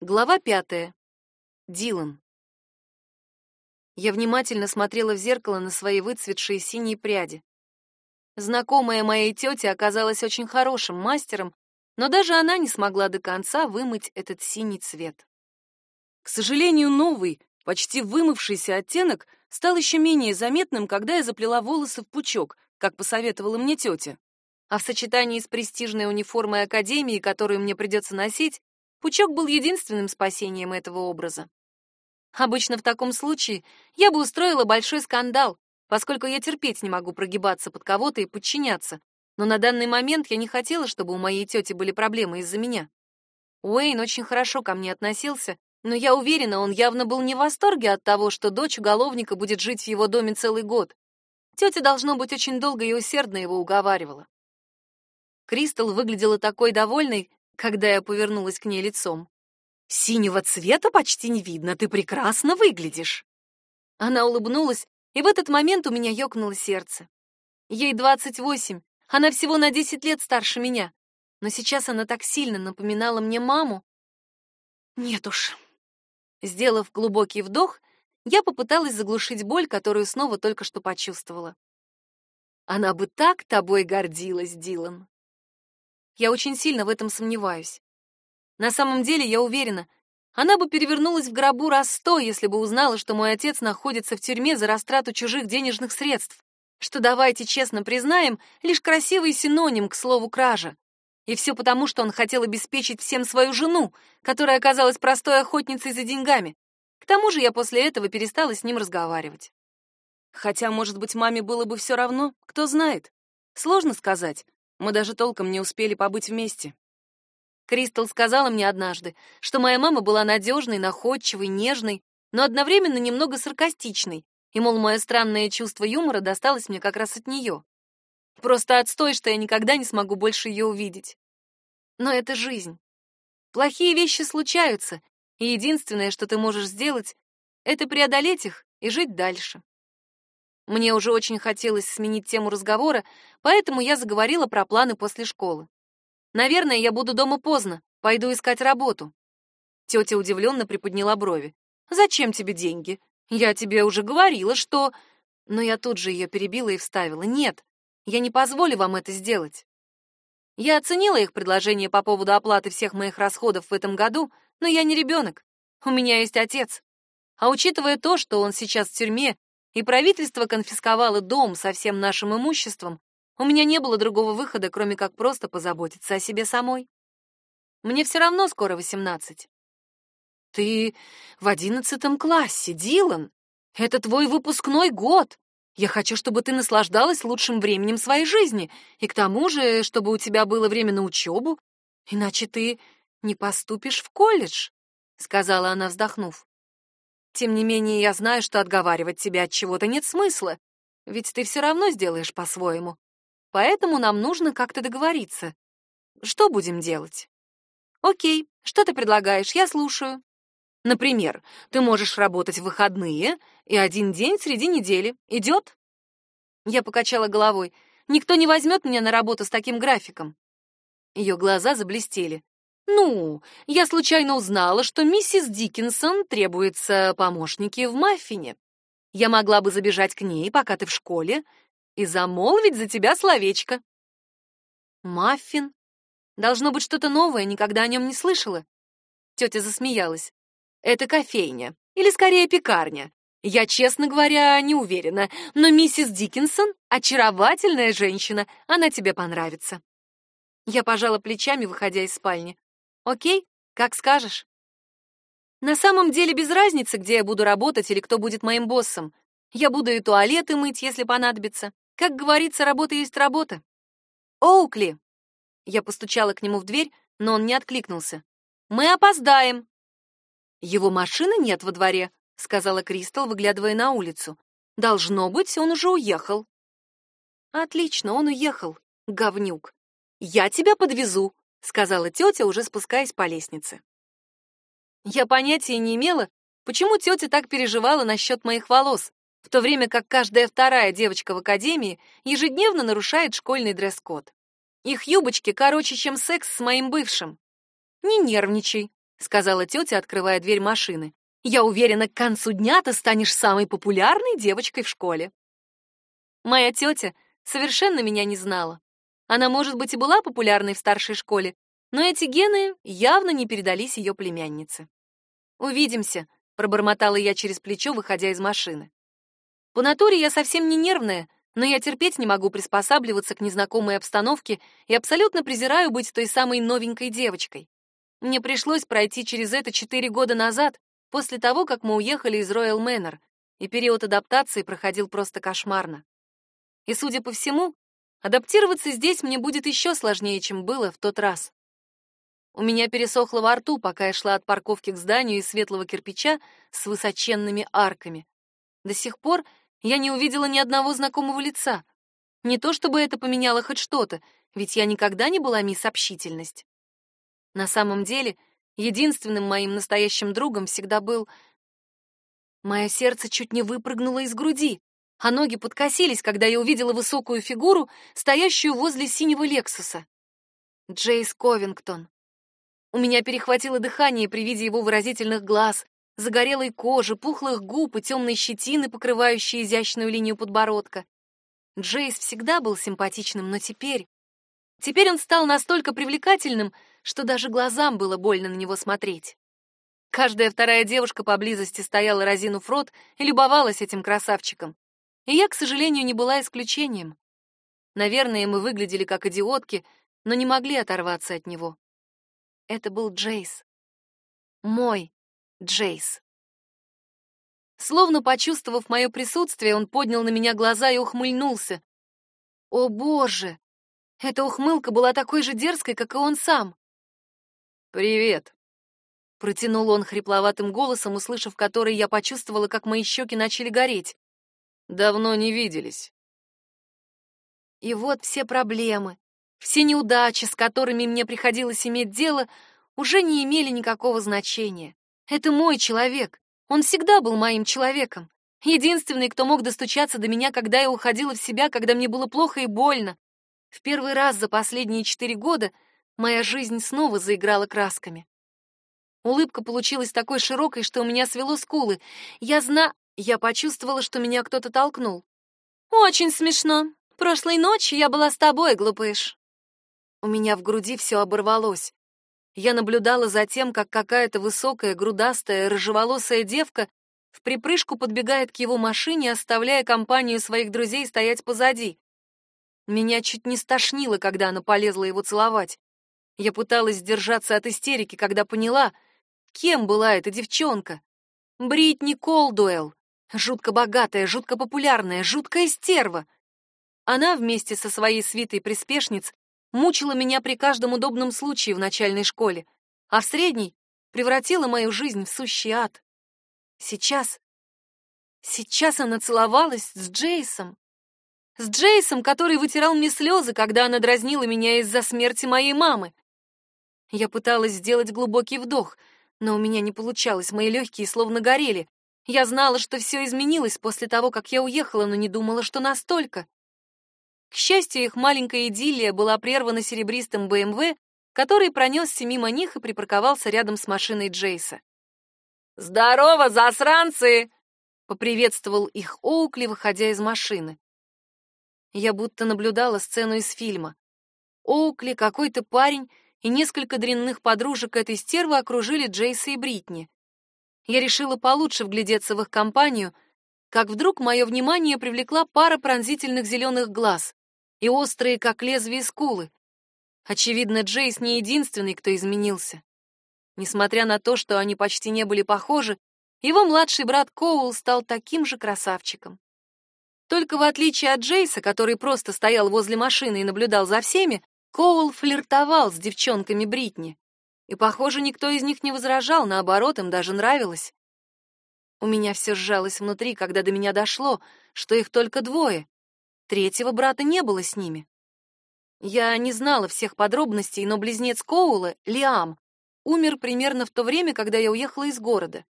Глава пятая. Дилан. Я внимательно смотрела в зеркало на свои выцветшие синие пряди. Знакомая моей тете оказалась очень хорошим мастером, но даже она не смогла до конца вымыть этот синий цвет. К сожалению, новый, почти вымывшийся оттенок стал еще менее заметным, когда я заплела волосы в пучок, как посоветовала мне тетя. А в сочетании с престижной униформой академии, которую мне придется носить, Пучок был единственным спасением этого образа. Обычно в таком случае я бы устроила большой скандал, поскольку я терпеть не могу прогибаться под кого-то и подчиняться. Но на данный момент я не хотела, чтобы у моей тети были проблемы из-за меня. Уэйн очень хорошо ко мне относился, но я уверена, он явно был не в восторге от того, что дочь уголовника будет жить в его доме целый год. Тетя, должно быть, очень долго и усердно его уговаривала. Кристал выглядела такой довольной, когда я повернулась к ней лицом. «Синего цвета почти не видно, ты прекрасно выглядишь!» Она улыбнулась, и в этот момент у меня ёкнуло сердце. Ей двадцать восемь, она всего на десять лет старше меня, но сейчас она так сильно напоминала мне маму. Нет уж. Сделав глубокий вдох, я попыталась заглушить боль, которую снова только что почувствовала. Она бы так тобой гордилась, Дилан. Я очень сильно в этом сомневаюсь. На самом деле, я уверена, она бы перевернулась в гробу раз сто, если бы узнала, что мой отец находится в тюрьме за растрату чужих денежных средств, что, давайте честно признаем, лишь красивый синоним к слову кража. И все потому, что он хотел обеспечить всем свою жену, которая оказалась простой охотницей за деньгами. К тому же я после этого перестала с ним разговаривать. Хотя, может быть, маме было бы все равно, кто знает. Сложно сказать, мы даже толком не успели побыть вместе. Кристал сказала мне однажды, что моя мама была надежной, находчивой, нежной, но одновременно немного саркастичной, и, мол, мое странное чувство юмора досталось мне как раз от нее. Просто отстой, что я никогда не смогу больше ее увидеть. Но это жизнь. Плохие вещи случаются, и единственное, что ты можешь сделать, это преодолеть их и жить дальше. Мне уже очень хотелось сменить тему разговора, поэтому я заговорила про планы после школы. Наверное, я буду дома поздно, пойду искать работу. Тетя удивленно приподняла брови. Зачем тебе деньги? Я тебе уже говорила, что Но я тут же ее перебила и вставила: "Нет, я не позволю вам это сделать". Я оценила их предложение по поводу оплаты всех моих расходов в этом году, но я не ребенок. У меня есть отец. А учитывая то, что он сейчас в тюрьме и правительство конфисковало дом со всем нашим имуществом, у меня не было другого выхода, кроме как просто позаботиться о себе самой. Мне все равно скоро восемнадцать. Ты в одиннадцатом классе, Дилан. Это твой выпускной год. Я хочу, чтобы ты наслаждалась лучшим временем своей жизни, и к тому же, чтобы у тебя было время на учебу, иначе ты не поступишь в колледж, сказала она, вздохнув. Тем не менее, я знаю, что отговаривать тебя от чего-то нет смысла, ведь ты все равно сделаешь по-своему. Поэтому нам нужно как-то договориться. Что будем делать? Окей, что ты предлагаешь? Я слушаю. Например, ты можешь работать в выходные и один день среди недели. Идет? Я покачала головой. Никто не возьмет меня на работу с таким графиком. Ее глаза заблестели. Ну, я случайно узнала, что миссис Диккенсон требуется помощники в маффине. Я могла бы забежать к ней, пока ты в школе, и замолвить за тебя словечко. Маффин? Должно быть что-то новое, никогда о нем не слышала. Тетя засмеялась. Это кофейня, или скорее пекарня. Я, честно говоря, не уверена, но миссис Диккенсон очаровательная женщина, она тебе понравится. Я пожала плечами, выходя из спальни. Окей, как скажешь. На самом деле без разницы, где я буду работать или кто будет моим боссом. Я буду и туалеты мыть, если понадобится. Как говорится, работа есть работа. Оукли. Я постучала к нему в дверь, но он не откликнулся. Мы опоздаем. Его машины нет во дворе, сказала Кристал, выглядывая на улицу. Должно быть, он уже уехал. Отлично, он уехал, говнюк. Я тебя подвезу, сказала тетя, уже спускаясь по лестнице. Я понятия не имела, почему тетя так переживала насчет моих волос, в то время как каждая вторая девочка в академии ежедневно нарушает школьный дресс-код. Их юбочки короче, чем секс с моим бывшим. Не нервничай, сказала тетя, открывая дверь машины. Я уверена, к концу дня ты станешь самой популярной девочкой в школе. Моя тетя совершенно меня не знала. Она, может быть, и была популярной в старшей школе, но эти гены явно не передались ее племяннице. Увидимся, пробормотала я через плечо, выходя из машины. По натуре я совсем не нервная, но я терпеть не могу приспосабливаться к незнакомой обстановке и абсолютно презираю быть той самой новенькой девочкой. Мне пришлось пройти через это четыре года назад, после того, как мы уехали из Роyal Мэннер, и период адаптации проходил просто кошмарно. И, судя по всему, адаптироваться здесь мне будет еще сложнее, чем было в тот раз. У меня пересохло во рту, пока я шла от парковки к зданию из светлого кирпича с высоченными арками. До сих пор я не увидела ни одного знакомого лица. Не то чтобы это поменяло хоть что-то, ведь я никогда не была мисс общительность. На самом деле, единственным моим настоящим другом всегда был... Мое сердце чуть не выпрыгнуло из груди, а ноги подкосились, когда я увидела высокую фигуру, стоящую возле синего Лексуса. Джейс Ковингтон. У меня перехватило дыхание при виде его выразительных глаз, загорелой кожи, пухлых губ и темной щетины, покрывающей изящную линию подбородка. Джейс всегда был симпатичным, но теперь... Теперь он стал настолько привлекательным, что даже глазам было больно на него смотреть. Каждая вторая девушка поблизости стояла разинув рот и любовалась этим красавчиком. И я, к сожалению, не была исключением. Наверное, мы выглядели как идиотки, но не могли оторваться от него. Это был Джейс. Мой Джейс. Словно почувствовав мое присутствие, он поднял на меня глаза и ухмыльнулся. О, боже! Эта ухмылка была такой же дерзкой, как и он сам. «Привет», — протянул он хрипловатым голосом, услышав который, я почувствовала, как мои щеки начали гореть. «Давно не виделись». И вот все проблемы, все неудачи, с которыми мне приходилось иметь дело, уже не имели никакого значения. Это мой человек. Он всегда был моим человеком. Единственный, кто мог достучаться до меня, когда я уходила в себя, когда мне было плохо и больно. В первый раз за последние четыре года моя жизнь снова заиграла красками. Улыбка получилась такой широкой, что у меня свело скулы. Я зна... Я почувствовала, что меня кто-то толкнул. «Очень смешно. Прошлой ночью я была с тобой, глупыш». У меня в груди все оборвалось. Я наблюдала за тем, как какая-то высокая, грудастая, рыжеволосая девка в припрыжку подбегает к его машине, оставляя компанию своих друзей стоять позади. Меня чуть не стошнило, когда она полезла его целовать. Я пыталась сдержаться от истерики, когда поняла, кем была эта девчонка. Бритни Колдуэлл, жутко богатая, жутко популярная, жуткая стерва. Она вместе со своей свитой приспешниц мучила меня при каждом удобном случае в начальной школе, а в средней превратила мою жизнь в сущий ад. Сейчас... Сейчас она целовалась с Джейсом. С Джейсом, который вытирал мне слезы, когда она дразнила меня из-за смерти моей мамы. Я пыталась сделать глубокий вдох, но у меня не получалось, мои легкие словно горели. Я знала, что все изменилось после того, как я уехала, но не думала, что настолько. К счастью, их маленькая идиллия была прервана серебристым БМВ, который пронесся мимо них и припарковался рядом с машиной Джейса. «Здорово, засранцы!» — поприветствовал их Оукли, выходя из машины. Я будто наблюдала сцену из фильма. Оукли, какой-то парень и несколько дрянных подружек этой стервы окружили Джейса и Бритни. Я решила получше вглядеться в их компанию, как вдруг мое внимание привлекла пара пронзительных зеленых глаз и острые, как лезвие скулы. Очевидно, Джейс не единственный, кто изменился. Несмотря на то, что они почти не были похожи, его младший брат Коул стал таким же красавчиком. Только в отличие от Джейса, который просто стоял возле машины и наблюдал за всеми, Коул флиртовал с девчонками Бритни. И, похоже, никто из них не возражал, наоборот, им даже нравилось. У меня все сжалось внутри, когда до меня дошло, что их только двое, Третьего брата не было с ними. Я не знала всех подробностей, но близнец Коула, Лиам, умер примерно в то время, когда я уехала из города.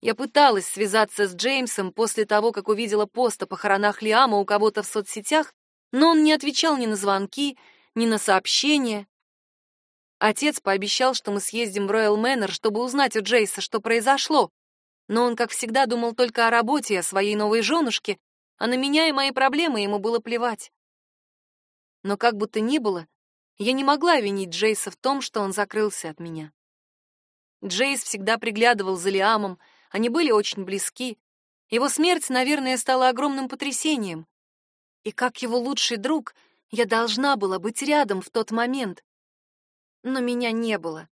Я пыталась связаться с Джеймсом после того, как увидела пост о похоронах Лиама у кого-то в соцсетях, но он не отвечал ни на звонки, ни на сообщения. Отец пообещал, что мы съездим в Роyal Мэннер, чтобы узнать у Джейса, что произошло. Но он, как всегда, думал только о работе и о своей новой женушке, а на меня и мои проблемы ему было плевать. Но как бы то ни было, я не могла винить Джейса в том, что он закрылся от меня. Джейс всегда приглядывал за Лиамом, они были очень близки. Его смерть, наверное, стала огромным потрясением. И как его лучший друг, я должна была быть рядом в тот момент. Но меня не было.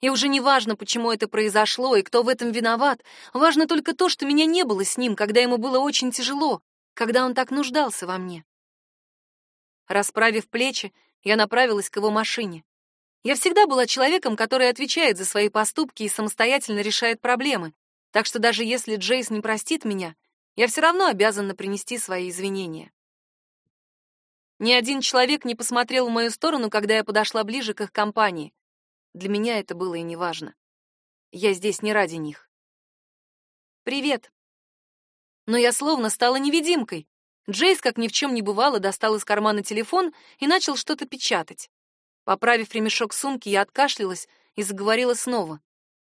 И уже не важно, почему это произошло и кто в этом виноват. Важно только то, что меня не было с ним, когда ему было очень тяжело, когда он так нуждался во мне. Расправив плечи, я направилась к его машине. Я всегда была человеком, который отвечает за свои поступки и самостоятельно решает проблемы. Так что даже если Джейс не простит меня, я все равно обязана принести свои извинения. Ни один человек не посмотрел в мою сторону, когда я подошла ближе к их компании. Для меня это было и не важно. Я здесь не ради них. «Привет». Но я словно стала невидимкой. Джейс, как ни в чем не бывало, достал из кармана телефон и начал что-то печатать. Поправив ремешок сумки, я откашлялась и заговорила снова.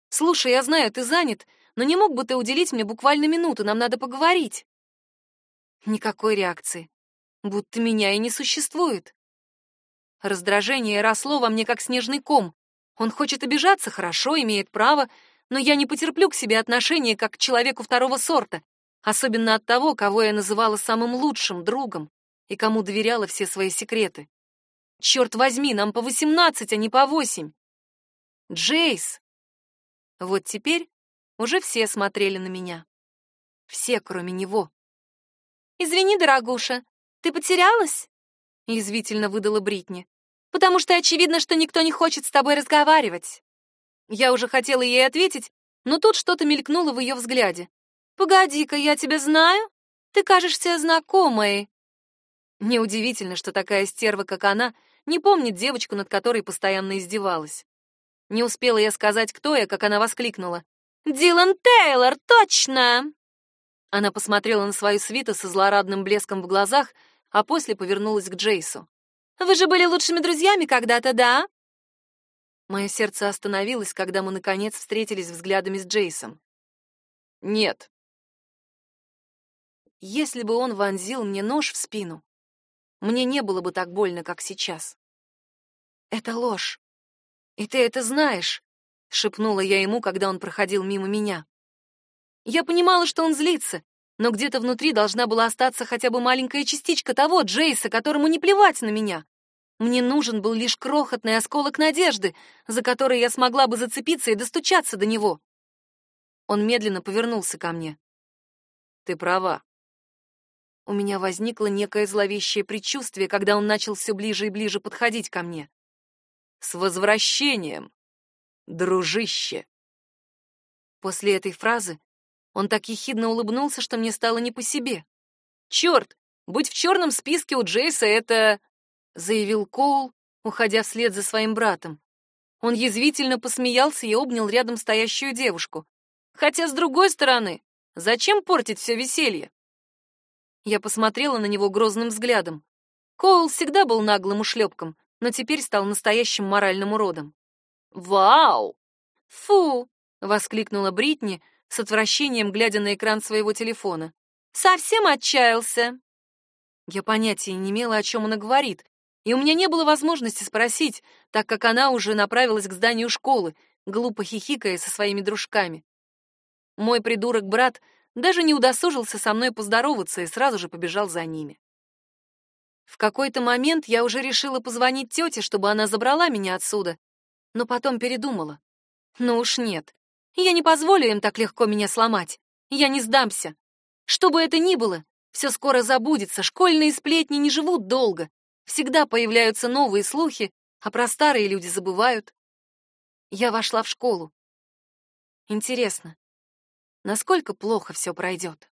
«Слушай, я знаю, ты занят, но не мог бы ты уделить мне буквально минуту, нам надо поговорить». Никакой реакции. Будто меня и не существует. Раздражение росло во мне, как снежный ком. Он хочет обижаться, хорошо, имеет право, но я не потерплю к себе отношения как к человеку второго сорта, особенно от того, кого я называла самым лучшим другом и кому доверяла все свои секреты. Черт возьми, нам по восемнадцать, а не по восемь. Джейс. Вот теперь уже все смотрели на меня. Все, кроме него. Извини, дорогуша, ты потерялась? Язвительно выдала Бритни. Потому что очевидно, что никто не хочет с тобой разговаривать. Я уже хотела ей ответить, но тут что-то мелькнуло в ее взгляде. Погоди-ка, я тебя знаю? Ты кажешься знакомой. Неудивительно, что такая стерва, как она, не помнит девочку, над которой постоянно издевалась. Не успела я сказать, кто я, как она воскликнула. «Дилан Тейлор, точно!» Она посмотрела на свою свиту со злорадным блеском в глазах, а после повернулась к Джейсу. «Вы же были лучшими друзьями когда-то, да?» Мое сердце остановилось, когда мы, наконец, встретились взглядами с Джейсом. «Нет». Если бы он вонзил мне нож в спину, мне не было бы так больно, как сейчас. Это ложь. И ты это знаешь, шепнула я ему, когда он проходил мимо меня. Я понимала, что он злится, но где-то внутри должна была остаться хотя бы маленькая частичка того Джейса, которому не плевать на меня. Мне нужен был лишь крохотный осколок надежды, за который я смогла бы зацепиться и достучаться до него. Он медленно повернулся ко мне. Ты права. У меня возникло некое зловещее предчувствие, когда он начал все ближе и ближе подходить ко мне. «С возвращением, дружище!» После этой фразы он так ехидно улыбнулся, что мне стало не по себе. «Черт! Быть в черном списке у Джейса — это...» — заявил Коул, уходя вслед за своим братом. Он язвительно посмеялся и обнял рядом стоящую девушку. «Хотя, с другой стороны, зачем портить все веселье? Я посмотрела на него грозным взглядом. Коул всегда был наглым ушлепком, но теперь стал настоящим моральным уродом. «Вау!» «Фу!» — воскликнула Бритни, с отвращением глядя на экран своего телефона. «Совсем отчаялся!» Я понятия не имела, о чем она говорит, и у меня не было возможности спросить, так как она уже направилась к зданию школы, глупо хихикая со своими дружками. Мой придурок-брат даже не удосужился со мной поздороваться и сразу же побежал за ними. В какой-то момент я уже решила позвонить тете, чтобы она забрала меня отсюда, но потом передумала. Ну уж нет, я не позволю им так легко меня сломать. Я не сдамся. Что бы это ни было, все скоро забудется, школьные сплетни не живут долго. Всегда появляются новые слухи, а про старые люди забывают. Я вошла в школу. Интересно, насколько плохо все пройдет.